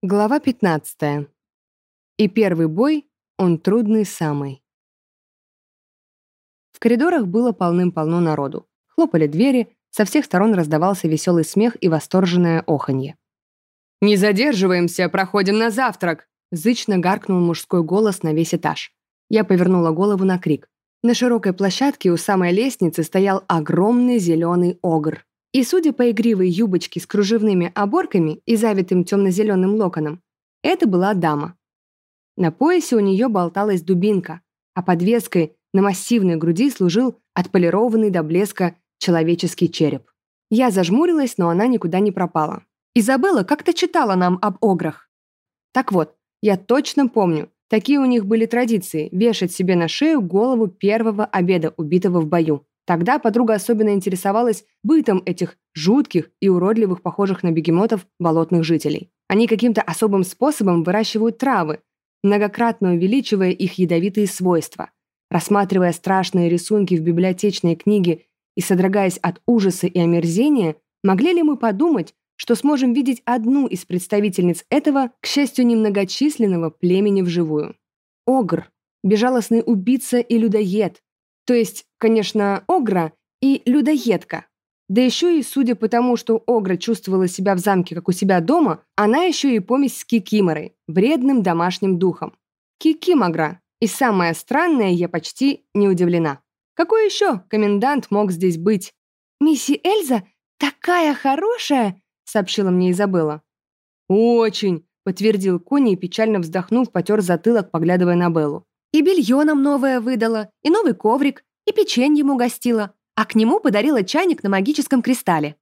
Глава 15. И первый бой, он трудный самый. В коридорах было полным-полно народу. Хлопали двери, со всех сторон раздавался веселый смех и восторженное оханье. «Не задерживаемся, проходим на завтрак!» Зычно гаркнул мужской голос на весь этаж. Я повернула голову на крик. На широкой площадке у самой лестницы стоял огромный зеленый огр. И, судя по игривой юбочке с кружевными оборками и завитым темно-зеленым локоном, это была дама. На поясе у нее болталась дубинка, а подвеской на массивной груди служил отполированный до блеска человеческий череп. Я зажмурилась, но она никуда не пропала. Изабелла как-то читала нам об ограх. Так вот, я точно помню, такие у них были традиции – вешать себе на шею голову первого обеда, убитого в бою. Тогда подруга особенно интересовалась бытом этих жутких и уродливых, похожих на бегемотов, болотных жителей. Они каким-то особым способом выращивают травы, многократно увеличивая их ядовитые свойства. Рассматривая страшные рисунки в библиотечной книге и содрогаясь от ужаса и омерзения, могли ли мы подумать, что сможем видеть одну из представительниц этого, к счастью, немногочисленного племени вживую? Огр, безжалостный убийца и людоед, то есть, конечно, Огра и людоедка. Да еще и, судя по тому, что Огра чувствовала себя в замке, как у себя дома, она еще и помесь с Кикиморой, вредным домашним духом. Кикимогра. И самое странное, я почти не удивлена. Какой еще комендант мог здесь быть? «Мисси Эльза такая хорошая!» — сообщила мне Изабелла. «Очень!» — подтвердил Кони и, печально вздохнув, потер затылок, поглядывая на Беллу. И белье нам новое выдала, и новый коврик, и печеньем угостила, а к нему подарила чайник на магическом кристалле.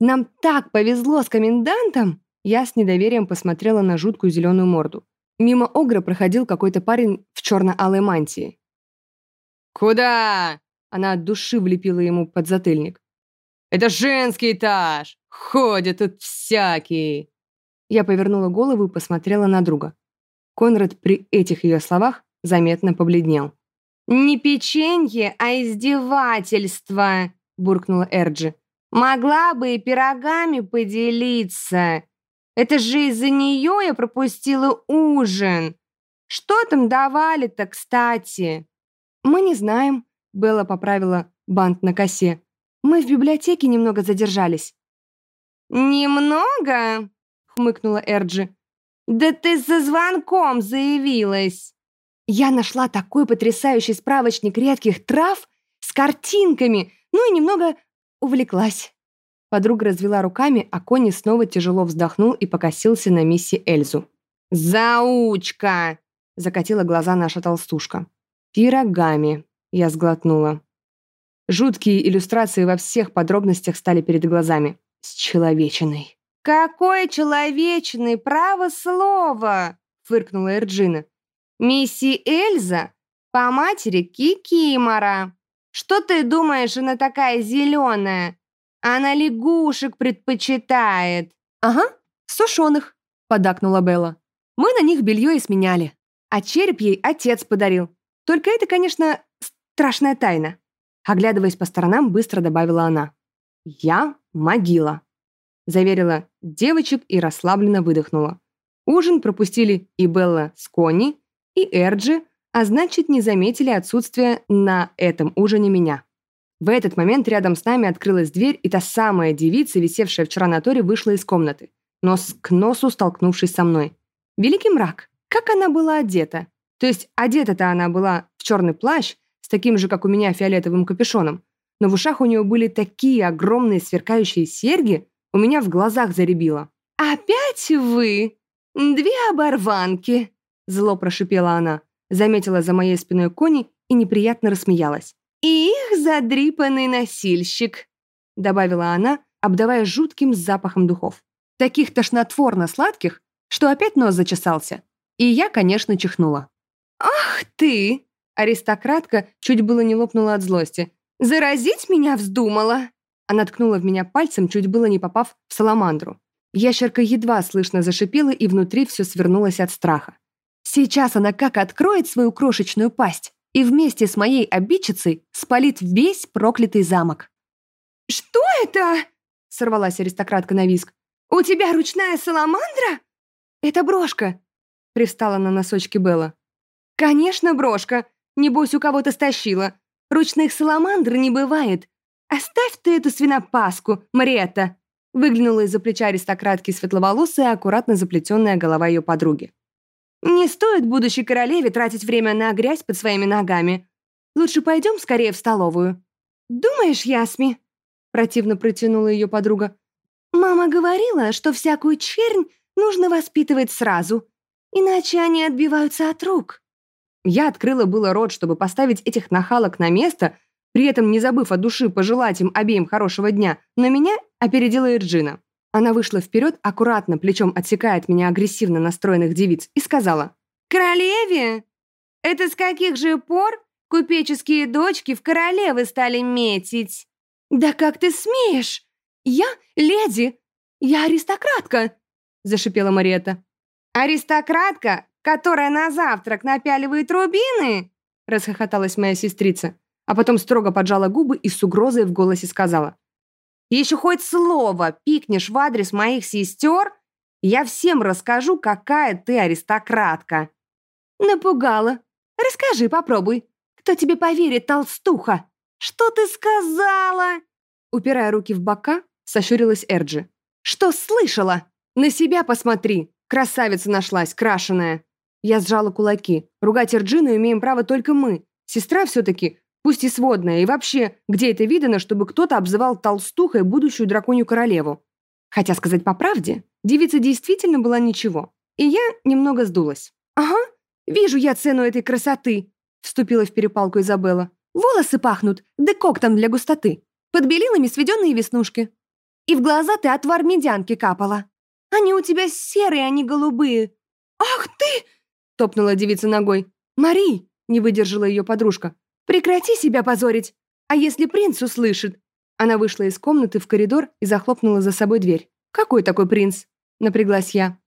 Нам так повезло с комендантом!» Я с недоверием посмотрела на жуткую зеленую морду. Мимо Огра проходил какой-то парень в черно-алой мантии. «Куда?» Она от души влепила ему под затыльник. «Это женский этаж! Ходят тут всякие!» Я повернула голову и посмотрела на друга. Конрад при этих ее словах заметно побледнел. «Не печенье, а издевательство!» — буркнула Эрджи. «Могла бы и пирогами поделиться. Это же из-за нее я пропустила ужин. Что там давали-то, кстати?» «Мы не знаем», — Белла поправила бант на косе. «Мы в библиотеке немного задержались». «Немного?» — хмыкнула Эрджи. «Да ты за звонком заявилась!» Я нашла такой потрясающий справочник редких трав с картинками, ну и немного увлеклась. Подруга развела руками, а Кони снова тяжело вздохнул и покосился на мисси Эльзу. «Заучка!» — закатила глаза наша толстушка. «Пирогами», — я сглотнула. Жуткие иллюстрации во всех подробностях стали перед глазами. С человечиной. «Какой человечный, право слово!» — фыркнула Эрджина. Мисси Эльза по матери Кикимора. Что ты думаешь, она такая зеленая? Она лягушек предпочитает. Ага, сушеных, подакнула Белла. Мы на них белье и сменяли. А череп ей отец подарил. Только это, конечно, страшная тайна. Оглядываясь по сторонам, быстро добавила она. «Я могила», — заверила девочек и расслабленно выдохнула. Ужин пропустили и Белла с Конни, и Эрджи, а значит, не заметили отсутствие на этом ужине меня. В этот момент рядом с нами открылась дверь, и та самая девица, висевшая вчера на торе, вышла из комнаты, нос к носу столкнувшись со мной. Великий мрак! Как она была одета? То есть одета-то она была в черный плащ, с таким же, как у меня, фиолетовым капюшоном, но в ушах у нее были такие огромные сверкающие серьги, у меня в глазах заребило. «Опять вы? Две оборванки!» Зло прошипела она, заметила за моей спиной кони и неприятно рассмеялась. «И их задрипанный носильщик», добавила она, обдавая жутким запахом духов. Таких тошнотворно-сладких, что опять нос зачесался. И я, конечно, чихнула. «Ах ты!» Аристократка чуть было не лопнула от злости. «Заразить меня вздумала!» Она ткнула в меня пальцем, чуть было не попав в саламандру. Ящерка едва слышно зашипела, и внутри все свернулось от страха. Сейчас она как откроет свою крошечную пасть и вместе с моей обидчицей спалит весь проклятый замок. «Что это?» — сорвалась аристократка на виск. «У тебя ручная саламандра?» «Это брошка!» — привстала на носочки Белла. «Конечно, брошка! Небось, у кого-то стащила. Ручных саламандр не бывает. Оставь ты эту свинопаску, Мариетта!» Выглянула из-за плеча аристократки светловолосая, аккуратно заплетенная голова ее подруги. «Не стоит будущей королеве тратить время на грязь под своими ногами. Лучше пойдем скорее в столовую». «Думаешь, Ясми?» Противно протянула ее подруга. «Мама говорила, что всякую чернь нужно воспитывать сразу, иначе они отбиваются от рук». Я открыла было рот, чтобы поставить этих нахалок на место, при этом не забыв от души пожелать им обеим хорошего дня, но меня опередила Ирджина. Она вышла вперед, аккуратно плечом отсекая от меня агрессивно настроенных девиц, и сказала «Королеве? Это с каких же пор купеческие дочки в королевы стали метить?» «Да как ты смеешь? Я леди! Я аристократка!» зашипела Мариетта. «Аристократка, которая на завтрак напяливает рубины?» расхохоталась моя сестрица, а потом строго поджала губы и с угрозой в голосе сказала. «Еще хоть слово пикнешь в адрес моих сестер, я всем расскажу, какая ты аристократка». «Напугала. Расскажи, попробуй. Кто тебе поверит, толстуха?» «Что ты сказала?» Упирая руки в бока, сощурилась Эрджи. «Что слышала? На себя посмотри! Красавица нашлась, крашеная!» Я сжала кулаки. Ругать Эрджину имеем право только мы. Сестра все-таки, пусть и сводная, и вообще, где это видано, чтобы кто-то обзывал толстухой будущую драконью королеву? Хотя, сказать по правде, девица действительно была ничего. И я немного сдулась. «Ага, вижу я цену этой красоты!» Вступила в перепалку Изабелла. «Волосы пахнут декоктом для густоты. Под белилами сведенные веснушки. И в глаза ты отвар медянки капала. Они у тебя серые, а не голубые». «Ах ты!» — топнула девица ногой. «Мари!» — не выдержала ее подружка. «Прекрати себя позорить! А если принц услышит?» Она вышла из комнаты в коридор и захлопнула за собой дверь. «Какой такой принц?» — напряглась я.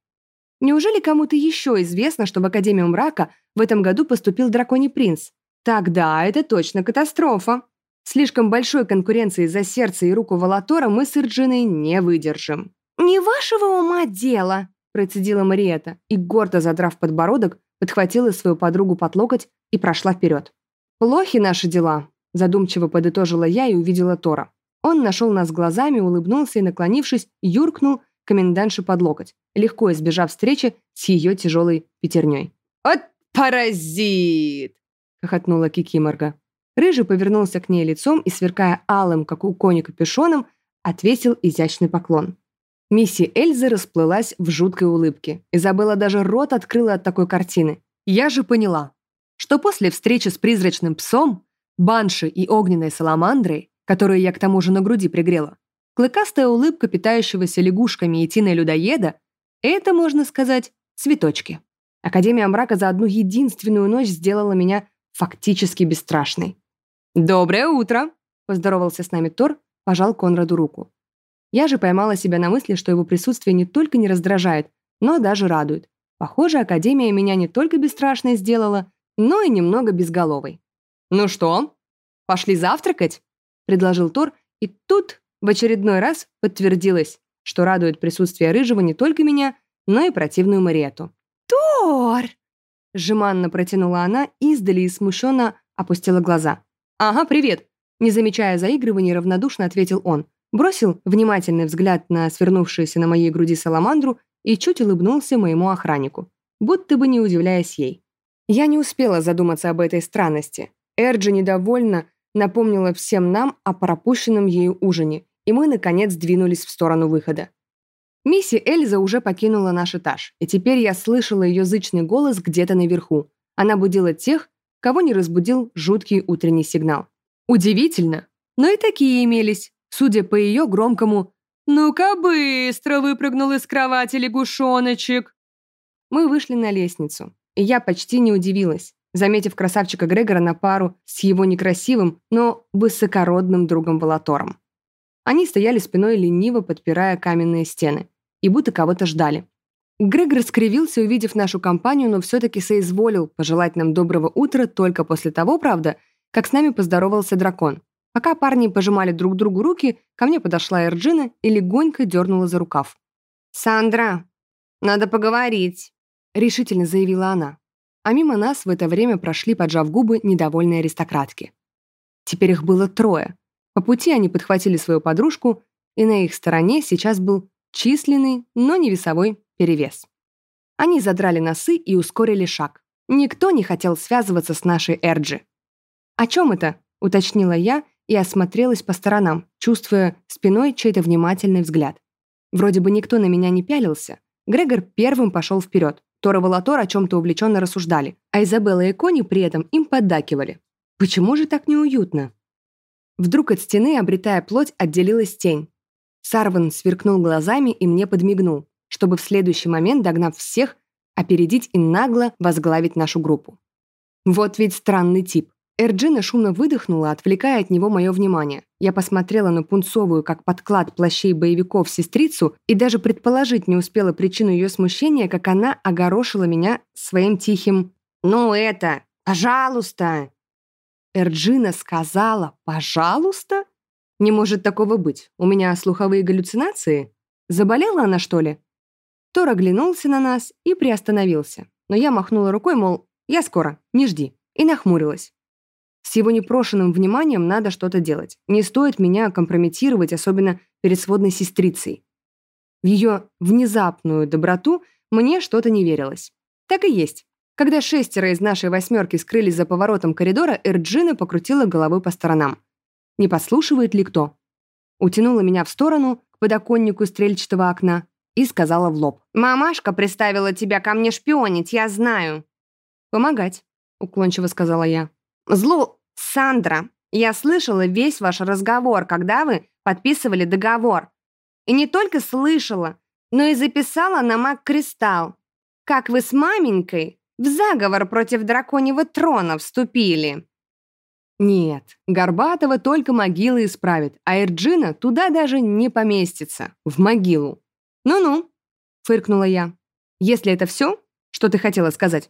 «Неужели кому-то еще известно, что в Академию мрака в этом году поступил драконий принц? Тогда это точно катастрофа. Слишком большой конкуренции за сердце и руку Валатора мы с Ирджиной не выдержим». «Не вашего ума дело!» процедила Мариэта и, гордо задрав подбородок, подхватила свою подругу под локоть и прошла вперед. «Плохи наши дела», – задумчиво подытожила я и увидела Тора. Он нашел нас глазами, улыбнулся и, наклонившись, юркнул комендантше под локоть, легко избежав встречи с ее тяжелой пятерней. «От паразит!» – хохотнула Кикиморга. Рыжий повернулся к ней лицом и, сверкая алым, как у кони капюшоном, отвесил изящный поклон. Мисси Эльза расплылась в жуткой улыбке. Изабелла даже рот открыла от такой картины. Я же поняла, что после встречи с призрачным псом, банши и огненной саламандрой, которую я к тому же на груди пригрела, клыкастая улыбка питающегося лягушками и тиной людоеда — это, можно сказать, цветочки. Академия мрака за одну единственную ночь сделала меня фактически бесстрашной. «Доброе утро!» — поздоровался с нами Тор, пожал Конраду руку. Я же поймала себя на мысли, что его присутствие не только не раздражает, но даже радует. Похоже, Академия меня не только бесстрашной сделала, но и немного безголовой. «Ну что, пошли завтракать?» – предложил Тор, и тут в очередной раз подтвердилось, что радует присутствие Рыжего не только меня, но и противную Мариету. «Тор!» – жеманно протянула она, издали и смущенно опустила глаза. «Ага, привет!» – не замечая заигрывания, равнодушно ответил он – бросил внимательный взгляд на свернувшуюся на моей груди саламандру и чуть улыбнулся моему охраннику, будто бы не удивляясь ей. Я не успела задуматься об этой странности. Эрджи недовольно напомнила всем нам о пропущенном ею ужине, и мы, наконец, двинулись в сторону выхода. Мисси Эльза уже покинула наш этаж, и теперь я слышала ее зычный голос где-то наверху. Она будила тех, кого не разбудил жуткий утренний сигнал. Удивительно, но и такие имелись. Судя по ее громкому «Ну-ка быстро!» выпрыгнул из кровати лягушоночек. Мы вышли на лестницу, и я почти не удивилась, заметив красавчика Грегора на пару с его некрасивым, но высокородным другом Волотором. Они стояли спиной лениво, подпирая каменные стены, и будто кого-то ждали. Грегор скривился, увидев нашу компанию, но все-таки соизволил пожелать нам доброго утра только после того, правда, как с нами поздоровался дракон. Пока парни пожимали друг другу руки, ко мне подошла Эрджина и легонько дернула за рукав. «Сандра, Надо поговорить», — решительно заявила она. А мимо нас в это время прошли, поджав губы, недовольные аристократки. Теперь их было трое. По пути они подхватили свою подружку, и на их стороне сейчас был численный, но не весовой перевес. Они задрали носы и ускорили шаг. Никто не хотел связываться с нашей Эрджи. «О чем это?» — уточнила я и осмотрелась по сторонам, чувствуя спиной чей-то внимательный взгляд. Вроде бы никто на меня не пялился. Грегор первым пошел вперед. Тора и Волотор о чем-то увлеченно рассуждали, а Изабелла и Кони при этом им поддакивали. Почему же так неуютно? Вдруг от стены, обретая плоть, отделилась тень. Сарван сверкнул глазами и мне подмигнул, чтобы в следующий момент, догнав всех, опередить и нагло возглавить нашу группу. Вот ведь странный тип. Эрджина шумно выдохнула, отвлекая от него мое внимание. Я посмотрела на пунцовую, как подклад плащей боевиков, сестрицу и даже предположить не успела причину ее смущения, как она огорошила меня своим тихим «Ну это, пожалуйста!» Эрджина сказала «пожалуйста»? Не может такого быть. У меня слуховые галлюцинации? Заболела она, что ли? Тор оглянулся на нас и приостановился. Но я махнула рукой, мол, я скоро, не жди, и нахмурилась. С его непрошенным вниманием надо что-то делать. Не стоит меня компрометировать, особенно перед сводной сестрицей. В ее внезапную доброту мне что-то не верилось. Так и есть. Когда шестеро из нашей восьмерки скрылись за поворотом коридора, Эрджина покрутила головой по сторонам. Не подслушивает ли кто? Утянула меня в сторону, к подоконнику стрельчатого окна, и сказала в лоб. «Мамашка приставила тебя ко мне шпионить, я знаю». «Помогать», — уклончиво сказала я. «Злу, Сандра, я слышала весь ваш разговор, когда вы подписывали договор. И не только слышала, но и записала на маг-кристалл. Как вы с маменькой в заговор против драконьего трона вступили». Нет, Горбатова только могила исправит, а Эрджина туда даже не поместится, в могилу. «Ну-ну», — фыркнула я. «Если это все, что ты хотела сказать,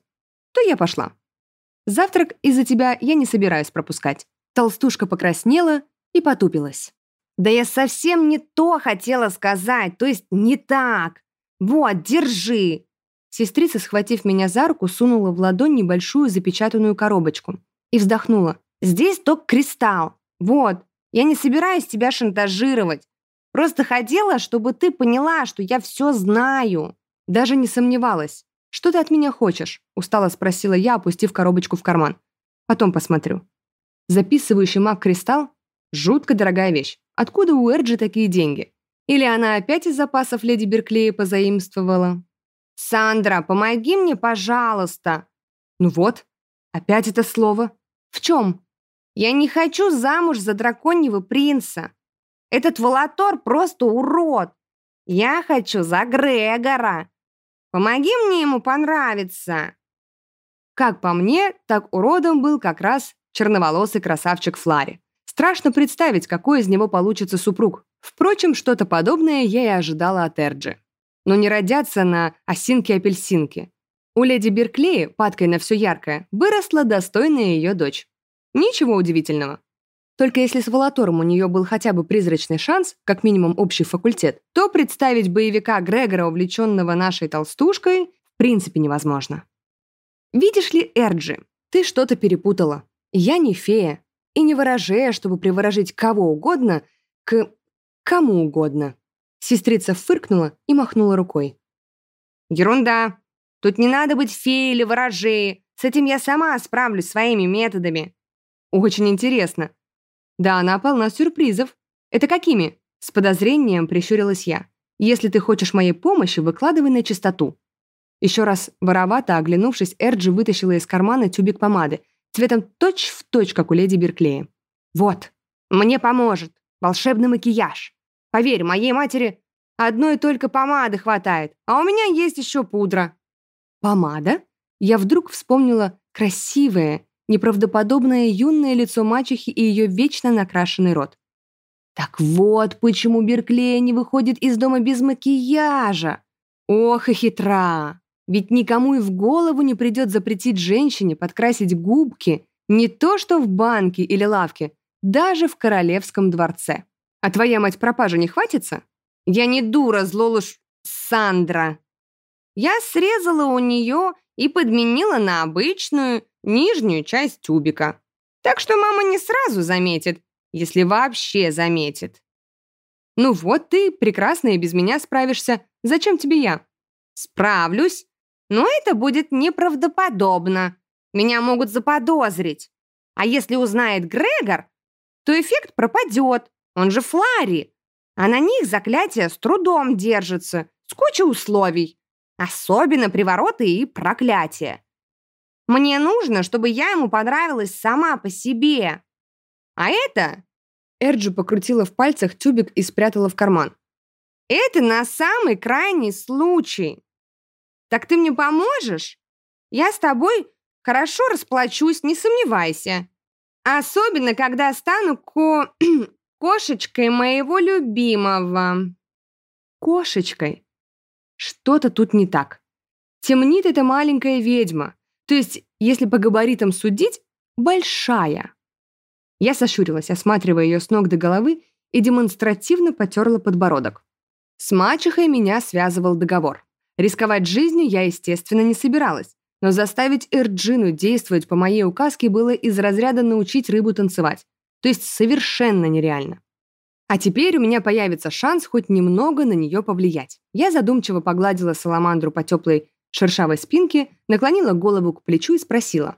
то я пошла. Завтрак из-за тебя я не собираюсь пропускать». Толстушка покраснела и потупилась. «Да я совсем не то хотела сказать, то есть не так. Вот, держи». Сестрица, схватив меня за руку, сунула в ладонь небольшую запечатанную коробочку и вздохнула. «Здесь только кристалл. Вот, я не собираюсь тебя шантажировать. Просто хотела, чтобы ты поняла, что я все знаю». Даже не сомневалась. «Что ты от меня хочешь?» – устало спросила я, опустив коробочку в карман. «Потом посмотрю». Записывающий маг-кристалл – жутко дорогая вещь. Откуда у Эрджи такие деньги? Или она опять из запасов леди Берклея позаимствовала? «Сандра, помоги мне, пожалуйста!» «Ну вот, опять это слово. В чем?» «Я не хочу замуж за драконьего принца. Этот Волотор просто урод. Я хочу за Грегора. Помоги мне ему понравиться». Как по мне, так уродом был как раз черноволосый красавчик Флари. Страшно представить, какой из него получится супруг. Впрочем, что-то подобное я и ожидала от Эрджи. Но не родятся на осинке-апельсинке. У леди Берклея, падкой на все яркое, выросла достойная ее дочь. Ничего удивительного. Только если с Волотором у нее был хотя бы призрачный шанс, как минимум общий факультет, то представить боевика Грегора, увлеченного нашей толстушкой, в принципе невозможно. Видишь ли, Эрджи, ты что-то перепутала. Я не фея. И не ворожея, чтобы приворожить кого угодно к кому угодно. Сестрица фыркнула и махнула рукой. «Ерунда. Тут не надо быть феей или ворожеей. С этим я сама справлюсь своими методами». «Очень интересно. Да, она полна сюрпризов. Это какими? С подозрением прищурилась я. Если ты хочешь моей помощи, выкладывай на чистоту. Еще раз воровато оглянувшись, Эрджи вытащила из кармана тюбик помады, цветом точь-в-точь, точь, как у леди Берклея. «Вот, мне поможет. Волшебный макияж. Поверь, моей матери одной только помады хватает, а у меня есть еще пудра». «Помада?» Я вдруг вспомнила красивое, неправдоподобное юное лицо мачехи и ее вечно накрашенный рот. Так вот, почему Берклея не выходит из дома без макияжа. Ох и хитра! Ведь никому и в голову не придет запретить женщине подкрасить губки не то что в банке или лавке, даже в королевском дворце. А твоя мать пропажа не хватится? Я не дура, злолуш Сандра. я срезала у нее и подменила на обычную нижнюю часть тюбика. Так что мама не сразу заметит, если вообще заметит. Ну вот ты прекрасно и без меня справишься. Зачем тебе я? Справлюсь, но это будет неправдоподобно. Меня могут заподозрить. А если узнает Грегор, то эффект пропадет. Он же Флари. А на них заклятие с трудом держится, с кучей условий. Особенно привороты и проклятия. Мне нужно, чтобы я ему понравилась сама по себе. А это...» Эрджи покрутила в пальцах тюбик и спрятала в карман. «Это на самый крайний случай. Так ты мне поможешь? Я с тобой хорошо расплачусь, не сомневайся. Особенно, когда стану ко... кошечкой моего любимого». «Кошечкой?» Что-то тут не так. Темнит эта маленькая ведьма. То есть, если по габаритам судить, большая. Я сощурилась, осматривая ее с ног до головы и демонстративно потерла подбородок. С мачехой меня связывал договор. Рисковать жизнью я, естественно, не собиралась, но заставить Эрджину действовать по моей указке было из разряда научить рыбу танцевать, то есть совершенно нереально. А теперь у меня появится шанс хоть немного на нее повлиять. Я задумчиво погладила саламандру по теплой шершавой спинке, наклонила голову к плечу и спросила.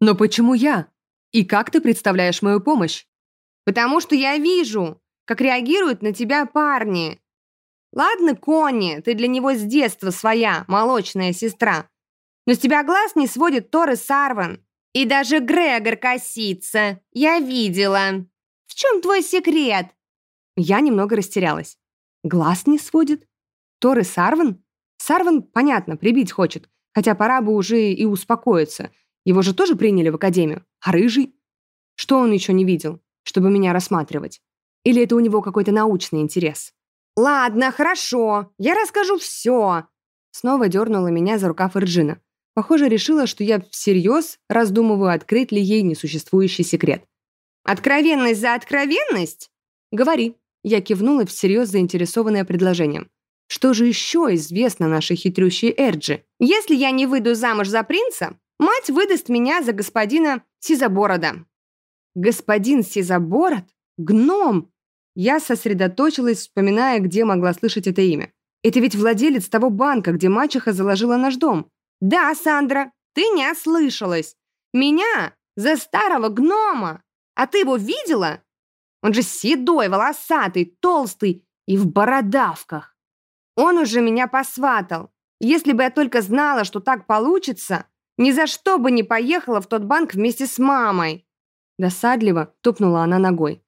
«Но почему я? И как ты представляешь мою помощь?» «Потому что я вижу, как реагируют на тебя парни. Ладно, Конни, ты для него с детства своя, молочная сестра. Но с тебя глаз не сводит Торы Сарван. И даже Грегор косится. Я видела. В чем твой секрет?» Я немного растерялась. Глаз не сводит? Торы Сарван? Сарван, понятно, прибить хочет, хотя пора бы уже и успокоиться. Его же тоже приняли в академию. А рыжий? Что он еще не видел, чтобы меня рассматривать? Или это у него какой-то научный интерес? «Ладно, хорошо, я расскажу все!» Снова дернула меня за рукав Ирджина. Похоже, решила, что я всерьез раздумываю, открыть ли ей несуществующий секрет. «Откровенность за откровенность?» «Говори», я кивнула всерьез заинтересованная предложением. Что же еще известно нашей хитрющей Эрджи? Если я не выйду замуж за принца, мать выдаст меня за господина Сизоборода. Господин Сизобород? Гном? Я сосредоточилась, вспоминая, где могла слышать это имя. Это ведь владелец того банка, где мачеха заложила наш дом. Да, Сандра, ты не ослышалась. Меня за старого гнома. А ты его видела? Он же седой, волосатый, толстый и в бородавках. Он уже меня посватал. Если бы я только знала, что так получится, ни за что бы не поехала в тот банк вместе с мамой. Досадливо топнула она ногой.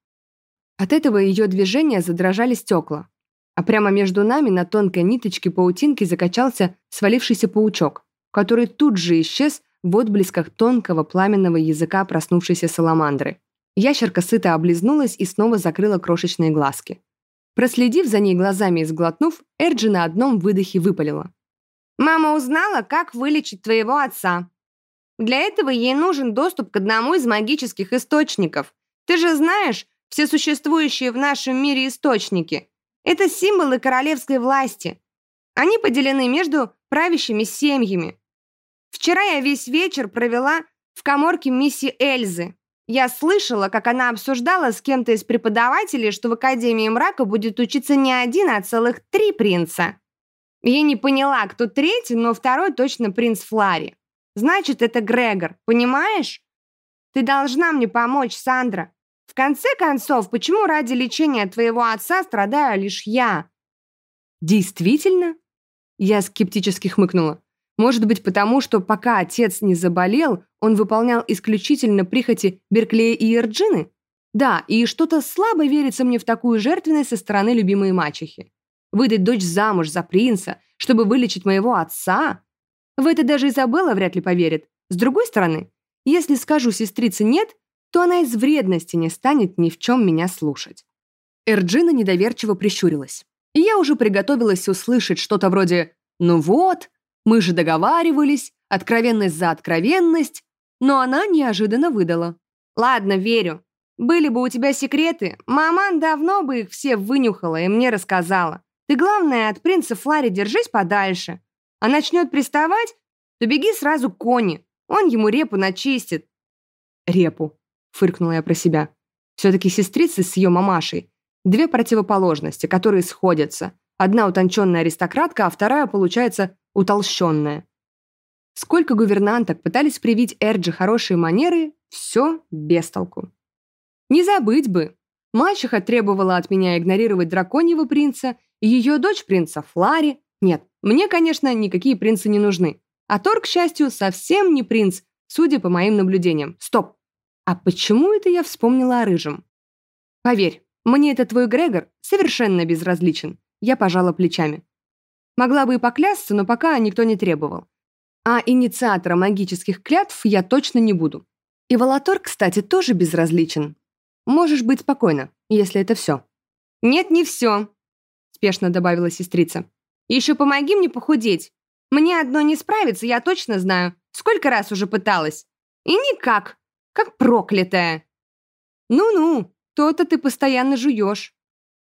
От этого ее движения задрожали стекла, а прямо между нами на тонкой ниточке паутинки закачался свалившийся паучок, который тут же исчез в отблесках тонкого пламенного языка проснувшейся саламандры. Ящерка сыто облизнулась и снова закрыла крошечные глазки. Проследив за ней глазами и сглотнув, Эрджи на одном выдохе выпалила. «Мама узнала, как вылечить твоего отца. Для этого ей нужен доступ к одному из магических источников. Ты же знаешь, все существующие в нашем мире источники — это символы королевской власти. Они поделены между правящими семьями. Вчера я весь вечер провела в коморке мисси Эльзы. Я слышала, как она обсуждала с кем-то из преподавателей, что в Академии мрака будет учиться не один, а целых три принца. Я не поняла, кто третий, но второй точно принц Флари. Значит, это Грегор, понимаешь? Ты должна мне помочь, Сандра. В конце концов, почему ради лечения твоего отца страдаю лишь я? Действительно? Я скептически хмыкнула. Может быть, потому что пока отец не заболел, он выполнял исключительно прихоти Берклея и Эрджины? Да, и что-то слабо верится мне в такую жертвенность со стороны любимой мачехи. Выдать дочь замуж за принца, чтобы вылечить моего отца? В это даже Изабелла вряд ли поверит. С другой стороны, если скажу сестрице «нет», то она из вредности не станет ни в чем меня слушать. Эрджина недоверчиво прищурилась. И я уже приготовилась услышать что-то вроде «ну вот», мы же договаривались, откровенность за откровенность, но она неожиданно выдала. «Ладно, верю. Были бы у тебя секреты, маман давно бы их все вынюхала и мне рассказала. Ты, главное, от принца Флари держись подальше. А начнет приставать, то беги сразу к Коне. Он ему репу начистит. Репу, фыркнула я про себя. Все-таки сестрицы с ее мамашей. Две противоположности, которые сходятся. Одна утонченная аристократка, а вторая, получается, утолщенная. Сколько гувернанток пытались привить Эрджи хорошие манеры, все без толку. Не забыть бы. Мачеха требовала от меня игнорировать драконьего принца и ее дочь принца Флари. Нет, мне, конечно, никакие принцы не нужны. А Тор, к счастью, совсем не принц, судя по моим наблюдениям. Стоп. А почему это я вспомнила о рыжем? Поверь, мне этот твой Грегор совершенно безразличен. Я пожала плечами. Могла бы и поклясться, но пока никто не требовал. А инициатора магических клятв я точно не буду. И Волотор, кстати, тоже безразличен. Можешь быть спокойна, если это все. Нет, не все, спешно добавила сестрица. Еще помоги мне похудеть. Мне одно не справится, я точно знаю. Сколько раз уже пыталась. И никак. Как проклятая. Ну-ну, то-то ты постоянно жуешь.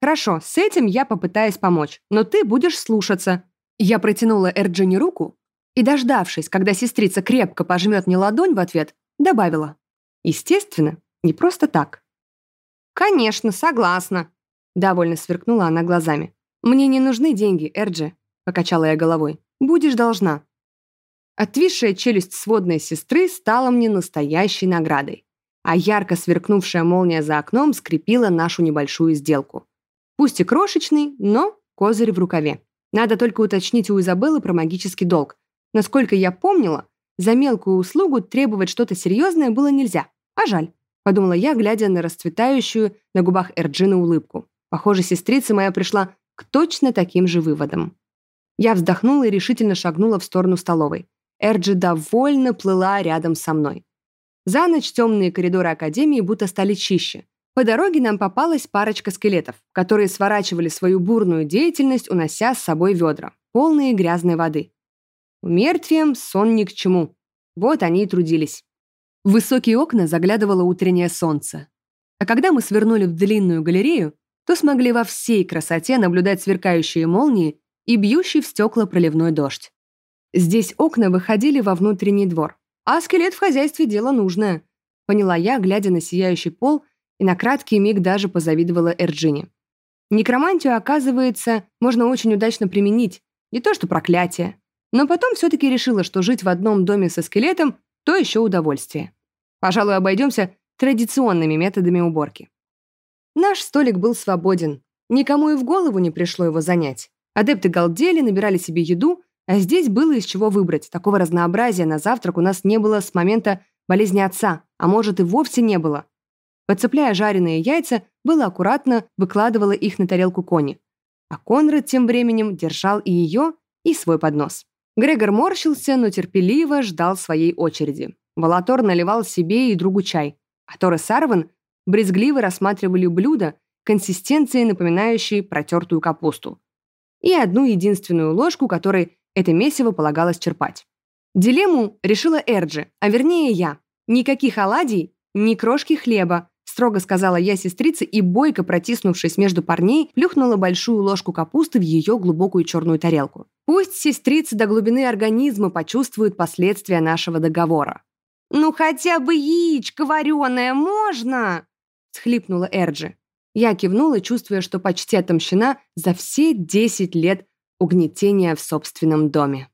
Хорошо, с этим я попытаюсь помочь, но ты будешь слушаться. Я протянула Эрджине руку, и, дождавшись, когда сестрица крепко пожмет мне ладонь в ответ, добавила. Естественно, не просто так. «Конечно, согласна», — довольно сверкнула она глазами. «Мне не нужны деньги, Эрджи», — покачала я головой. «Будешь должна». Отвисшая челюсть сводной сестры стала мне настоящей наградой, а ярко сверкнувшая молния за окном скрепила нашу небольшую сделку. Пусть и крошечный, но козырь в рукаве. Надо только уточнить у Изабеллы про магический долг, Насколько я помнила, за мелкую услугу требовать что-то серьезное было нельзя. А жаль, подумала я, глядя на расцветающую на губах Эрджина улыбку. Похоже, сестрица моя пришла к точно таким же выводам. Я вздохнула и решительно шагнула в сторону столовой. Эрджи довольно плыла рядом со мной. За ночь темные коридоры Академии будто стали чище. По дороге нам попалась парочка скелетов, которые сворачивали свою бурную деятельность, унося с собой ведра, полные грязной воды. Мертвием сон ни к чему. Вот они и трудились. В высокие окна заглядывало утреннее солнце. А когда мы свернули в длинную галерею, то смогли во всей красоте наблюдать сверкающие молнии и бьющий в стекла проливной дождь. Здесь окна выходили во внутренний двор. А скелет в хозяйстве – дело нужное. Поняла я, глядя на сияющий пол, и на краткий миг даже позавидовала Эрджине. Некромантию, оказывается, можно очень удачно применить. Не то что проклятие. Но потом все-таки решила, что жить в одном доме со скелетом – то еще удовольствие. Пожалуй, обойдемся традиционными методами уборки. Наш столик был свободен. Никому и в голову не пришло его занять. Адепты галдели, набирали себе еду, а здесь было из чего выбрать. Такого разнообразия на завтрак у нас не было с момента болезни отца, а может и вовсе не было. Подцепляя жареные яйца, было аккуратно выкладывала их на тарелку Кони. А Конрад тем временем держал и ее, и свой поднос. Грегор морщился, но терпеливо ждал своей очереди. Волотор наливал себе и другу чай, а Тор и Сарван брезгливо рассматривали блюдо, консистенцией напоминающей протертую капусту, и одну единственную ложку, которой это месиво полагалось черпать. Дилемму решила Эрджи, а вернее я. Никаких оладий, ни крошки хлеба, строго сказала я сестрице и, бойко протиснувшись между парней, плюхнула большую ложку капусты в ее глубокую черную тарелку. Пусть сестрица до глубины организма почувствует последствия нашего договора. «Ну хотя бы яичко вареное можно?» — схлипнула Эрджи. Я кивнула, чувствуя, что почти отомщена за все 10 лет угнетения в собственном доме.